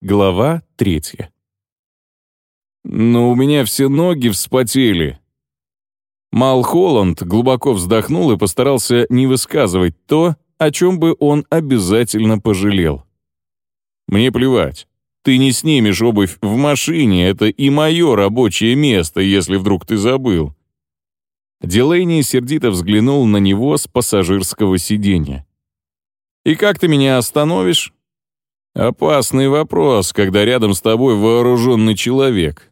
Глава третья. «Но у меня все ноги вспотели». Мал Холланд глубоко вздохнул и постарался не высказывать то, о чем бы он обязательно пожалел. «Мне плевать. Ты не снимешь обувь в машине, это и мое рабочее место, если вдруг ты забыл». Дилейни сердито взглянул на него с пассажирского сиденья. «И как ты меня остановишь?» Опасный вопрос, когда рядом с тобой вооруженный человек.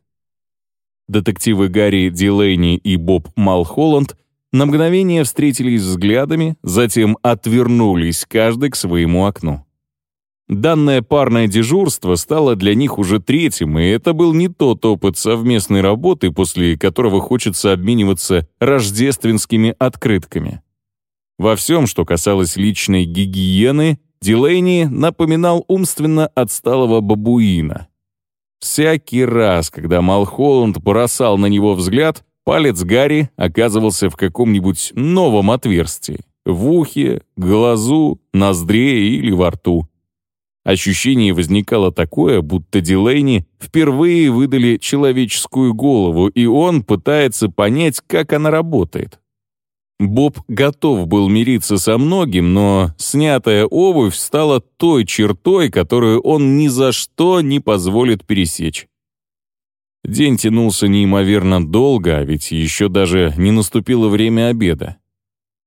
Детективы Гарри Дилейни и Боб Малхолланд на мгновение встретились взглядами, затем отвернулись каждый к своему окну. Данное парное дежурство стало для них уже третьим, и это был не тот опыт совместной работы, после которого хочется обмениваться рождественскими открытками. Во всем, что касалось личной гигиены, Дилейни напоминал умственно отсталого бабуина. Всякий раз, когда Малхолланд бросал на него взгляд, палец Гарри оказывался в каком-нибудь новом отверстии — в ухе, глазу, ноздре или во рту. Ощущение возникало такое, будто Дилейни впервые выдали человеческую голову, и он пытается понять, как она работает. Боб готов был мириться со многим, но снятая обувь стала той чертой, которую он ни за что не позволит пересечь. День тянулся неимоверно долго, а ведь еще даже не наступило время обеда.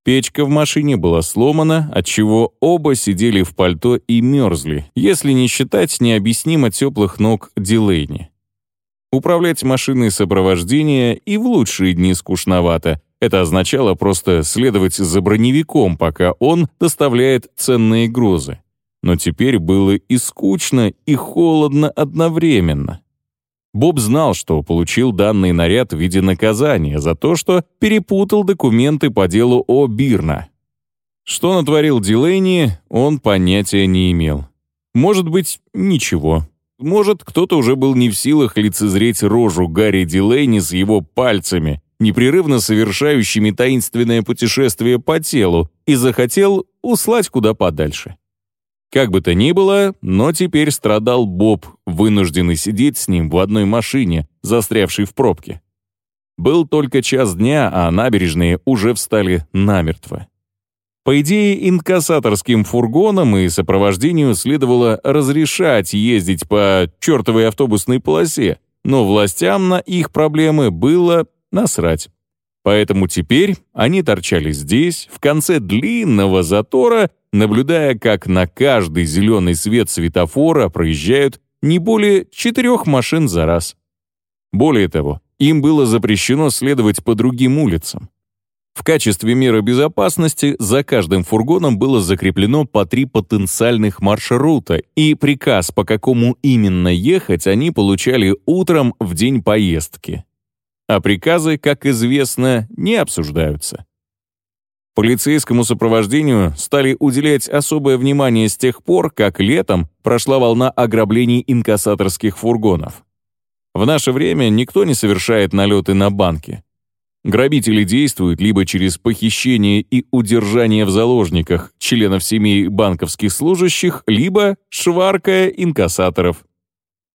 Печка в машине была сломана, отчего оба сидели в пальто и мерзли, если не считать необъяснимо теплых ног Дилейни. Управлять машиной сопровождения и в лучшие дни скучновато — это означало просто следовать за броневиком, пока он доставляет ценные грузы. Но теперь было и скучно, и холодно одновременно. Боб знал, что получил данный наряд в виде наказания за то, что перепутал документы по делу о Бирна. Что натворил Дилейни, он понятия не имел. Может быть, ничего. Может, кто-то уже был не в силах лицезреть рожу Гарри Дилейни с его пальцами, непрерывно совершающими таинственное путешествие по телу, и захотел услать куда подальше. Как бы то ни было, но теперь страдал Боб, вынужденный сидеть с ним в одной машине, застрявшей в пробке. Был только час дня, а набережные уже встали намертво. По идее, инкассаторским фургонам и сопровождению следовало разрешать ездить по чертовой автобусной полосе, но властям на их проблемы было насрать. Поэтому теперь они торчали здесь, в конце длинного затора, наблюдая, как на каждый зеленый свет светофора проезжают не более четырех машин за раз. Более того, им было запрещено следовать по другим улицам. В качестве меры безопасности за каждым фургоном было закреплено по три потенциальных маршрута, и приказ, по какому именно ехать, они получали утром в день поездки а приказы, как известно, не обсуждаются. Полицейскому сопровождению стали уделять особое внимание с тех пор, как летом прошла волна ограблений инкассаторских фургонов. В наше время никто не совершает налеты на банки. Грабители действуют либо через похищение и удержание в заложниках членов семей банковских служащих, либо шваркая инкассаторов.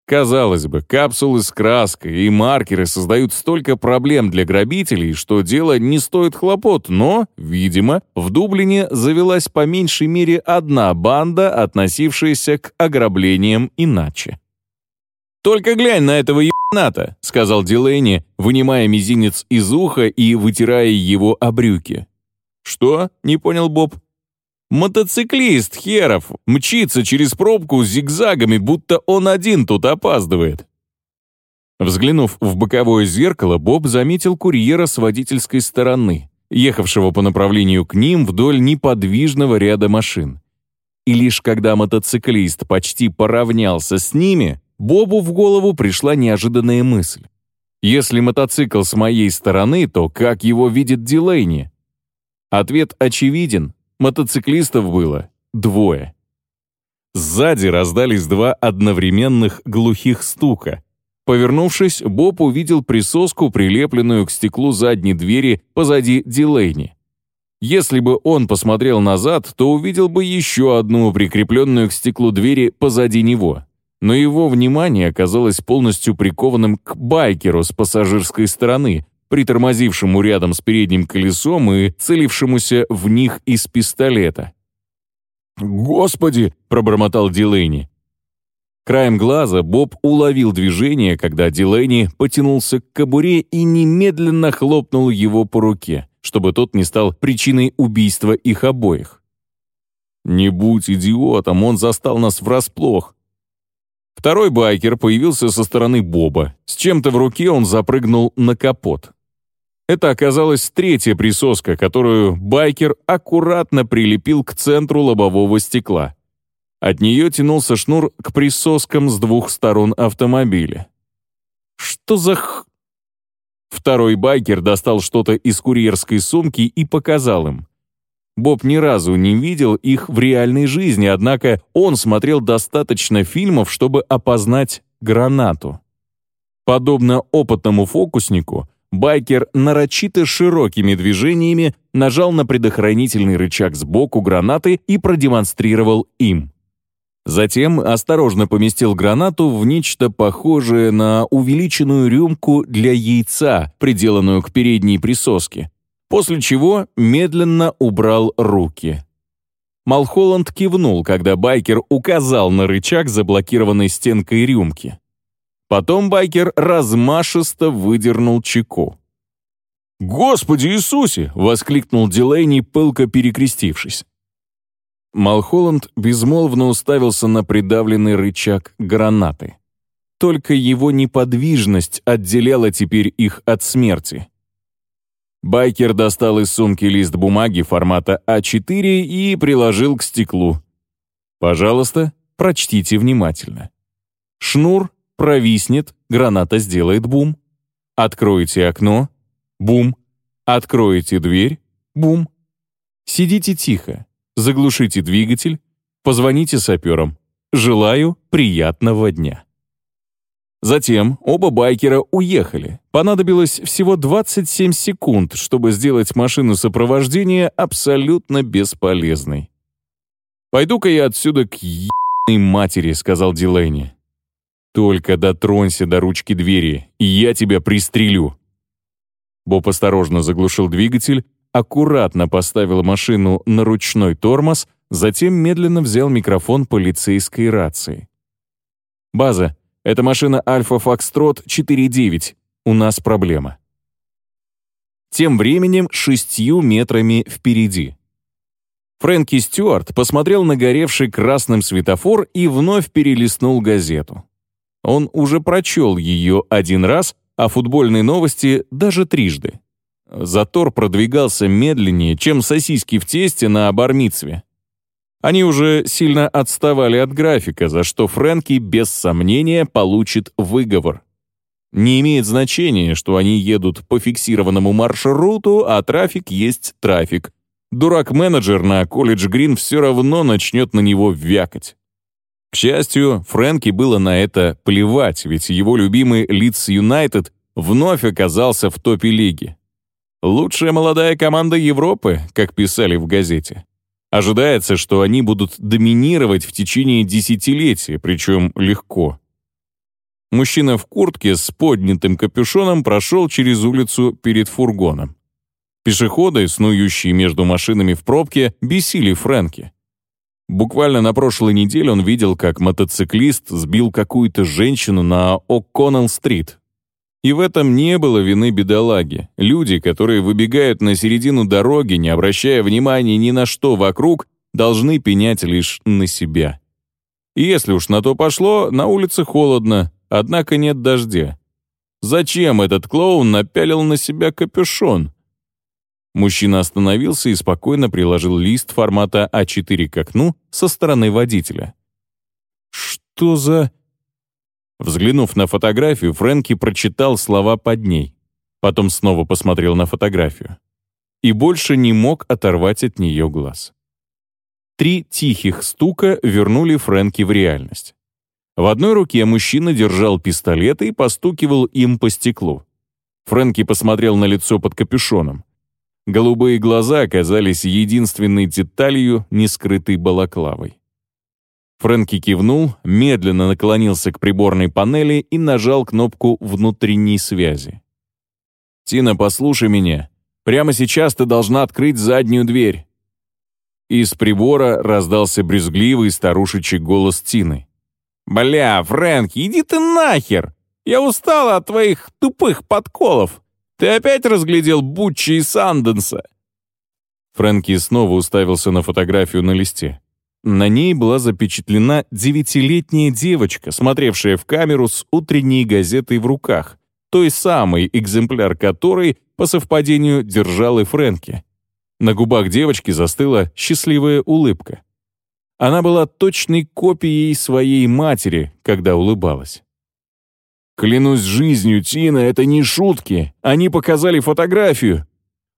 Казалось бы, капсулы с краской и маркеры создают столько проблем для грабителей, что дело не стоит хлопот, но, видимо, в Дублине завелась по меньшей мере одна банда, относившаяся к ограблениям иначе. «Только глянь на этого ебаната», — сказал Дилейни, вынимая мизинец из уха и вытирая его о брюки. «Что?» — не понял Боб. Мотоциклист херов мчится через пробку зигзагами, будто он один тут опаздывает. Взглянув в боковое зеркало, Боб заметил курьера с водительской стороны, ехавшего по направлению к ним вдоль неподвижного ряда машин. И лишь когда мотоциклист почти поравнялся с ними, Бобу в голову пришла неожиданная мысль. Если мотоцикл с моей стороны, то как его видит Дилейни? Ответ очевиден. Мотоциклистов было двое. Сзади раздались два одновременных глухих стука. Повернувшись, Боб увидел присоску, прилепленную к стеклу задней двери позади Дилейни. Если бы он посмотрел назад, то увидел бы еще одну прикрепленную к стеклу двери позади него. но его внимание оказалось полностью прикованным к байкеру с пассажирской стороны, притормозившему рядом с передним колесом и целившемуся в них из пистолета. «Господи!» — пробормотал Дилейни. Краем глаза Боб уловил движение, когда Дилейни потянулся к кобуре и немедленно хлопнул его по руке, чтобы тот не стал причиной убийства их обоих. «Не будь идиотом, он застал нас врасплох», Второй байкер появился со стороны Боба. С чем-то в руке он запрыгнул на капот. Это оказалась третья присоска, которую байкер аккуратно прилепил к центру лобового стекла. От нее тянулся шнур к присоскам с двух сторон автомобиля. «Что за х...» Второй байкер достал что-то из курьерской сумки и показал им. Боб ни разу не видел их в реальной жизни, однако он смотрел достаточно фильмов, чтобы опознать гранату. Подобно опытному фокуснику, байкер нарочито широкими движениями нажал на предохранительный рычаг сбоку гранаты и продемонстрировал им. Затем осторожно поместил гранату в нечто похожее на увеличенную рюмку для яйца, приделанную к передней присоске, после чего медленно убрал руки. Малхолланд кивнул, когда байкер указал на рычаг, заблокированной стенкой рюмки. Потом байкер размашисто выдернул чеку. «Господи Иисусе!» — воскликнул Дилейни, пылко перекрестившись. Малхолланд безмолвно уставился на придавленный рычаг гранаты. Только его неподвижность отделяла теперь их от смерти. Байкер достал из сумки лист бумаги формата А4 и приложил к стеклу. «Пожалуйста, прочтите внимательно. Шнур провиснет, граната сделает бум. Откроете окно — бум. Откроете дверь — бум. Сидите тихо, заглушите двигатель, позвоните саперам. Желаю приятного дня». Затем оба байкера уехали. Понадобилось всего 27 секунд, чтобы сделать машину сопровождения абсолютно бесполезной. «Пойду-ка я отсюда к ебаной матери», — сказал Дилейни. «Только дотронься до ручки двери, и я тебя пристрелю». Боб осторожно заглушил двигатель, аккуратно поставил машину на ручной тормоз, затем медленно взял микрофон полицейской рации. «База, это машина Альфа Фокстрот 4.9. У нас проблема. Тем временем шестью метрами впереди. Фрэнки Стюарт посмотрел на горевший красным светофор и вновь перелистнул газету. Он уже прочел ее один раз, а футбольные новости даже трижды. Затор продвигался медленнее, чем сосиски в тесте на бармицве. Они уже сильно отставали от графика, за что Фрэнки без сомнения получит выговор. Не имеет значения, что они едут по фиксированному маршруту, а трафик есть трафик. Дурак-менеджер на колледж Грин все равно начнет на него вякать. К счастью, Фрэнки было на это плевать, ведь его любимый Лидс Юнайтед вновь оказался в топе лиги. Лучшая молодая команда Европы, как писали в газете. Ожидается, что они будут доминировать в течение десятилетия, причем легко. Мужчина в куртке с поднятым капюшоном прошел через улицу перед фургоном. Пешеходы, снующие между машинами в пробке, бесили Фрэнки. Буквально на прошлой неделе он видел, как мотоциклист сбил какую-то женщину на О'Коннелл-стрит, и в этом не было вины бедолаги. Люди, которые выбегают на середину дороги, не обращая внимания ни на что вокруг, должны пенять лишь на себя. И если уж на то пошло, на улице холодно, однако нет дождя. Зачем этот клоун напялил на себя капюшон? Мужчина остановился и спокойно приложил лист формата А4 к окну со стороны водителя. «Что за...» Взглянув на фотографию, Фрэнки прочитал слова под ней. Потом снова посмотрел на фотографию. И больше не мог оторвать от нее глаз. Три тихих стука вернули Фрэнки в реальность. В одной руке мужчина держал пистолет и постукивал им по стеклу. Фрэнки посмотрел на лицо под капюшоном. Голубые глаза оказались единственной деталью, не скрытой балаклавой. Фрэнки кивнул, медленно наклонился к приборной панели и нажал кнопку внутренней связи. «Тина, послушай меня. Прямо сейчас ты должна открыть заднюю дверь». Из прибора раздался брюзгливый старушечий голос Тины. «Бля, Фрэнки, иди ты нахер! Я устала от твоих тупых подколов. Ты опять разглядел Бутчи и Санденса?» Фрэнки снова уставился на фотографию на листе. На ней была запечатлена девятилетняя девочка, смотревшая в камеру с утренней газетой в руках, той самой экземпляр которой, по совпадению, держал и Фрэнки. На губах девочки застыла счастливая улыбка. Она была точной копией своей матери, когда улыбалась. «Клянусь жизнью, Тина, это не шутки. Они показали фотографию.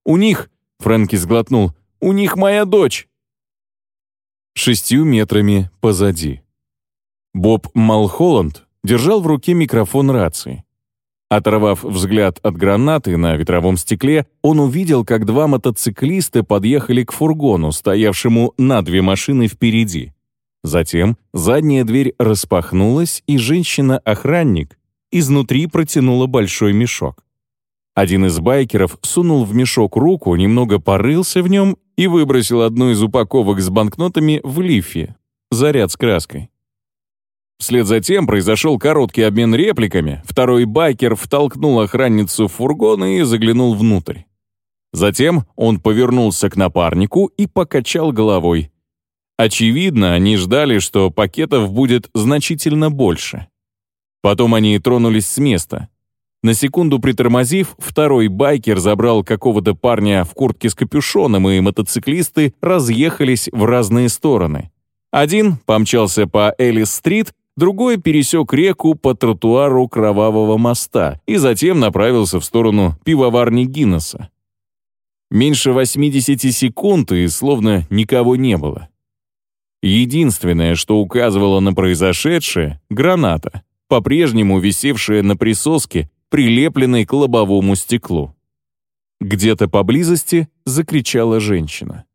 У них...» — Фрэнки сглотнул. «У них моя дочь!» Шестью метрами позади. Боб Малхолланд держал в руке микрофон рации. Оторвав взгляд от гранаты на ветровом стекле, он увидел, как два мотоциклиста подъехали к фургону, стоявшему на две машины впереди. Затем задняя дверь распахнулась, и женщина-охранник изнутри протянула большой мешок. Один из байкеров сунул в мешок руку, немного порылся в нем и выбросил одну из упаковок с банкнотами в лифе, заряд с краской. Вслед за тем произошел короткий обмен репликами, второй байкер втолкнул охранницу в фургон и заглянул внутрь. Затем он повернулся к напарнику и покачал головой. Очевидно, они ждали, что пакетов будет значительно больше. Потом они тронулись с места. На секунду притормозив, второй байкер забрал какого-то парня в куртке с капюшоном, и мотоциклисты разъехались в разные стороны. Один помчался по Элис-стрит, другой пересек реку по тротуару Кровавого моста и затем направился в сторону пивоварни Гиннесса. Меньше 80 секунд, и словно никого не было. Единственное, что указывало на произошедшее — граната, по-прежнему висевшая на присоске, прилепленной к лобовому стеклу. Где-то поблизости закричала женщина.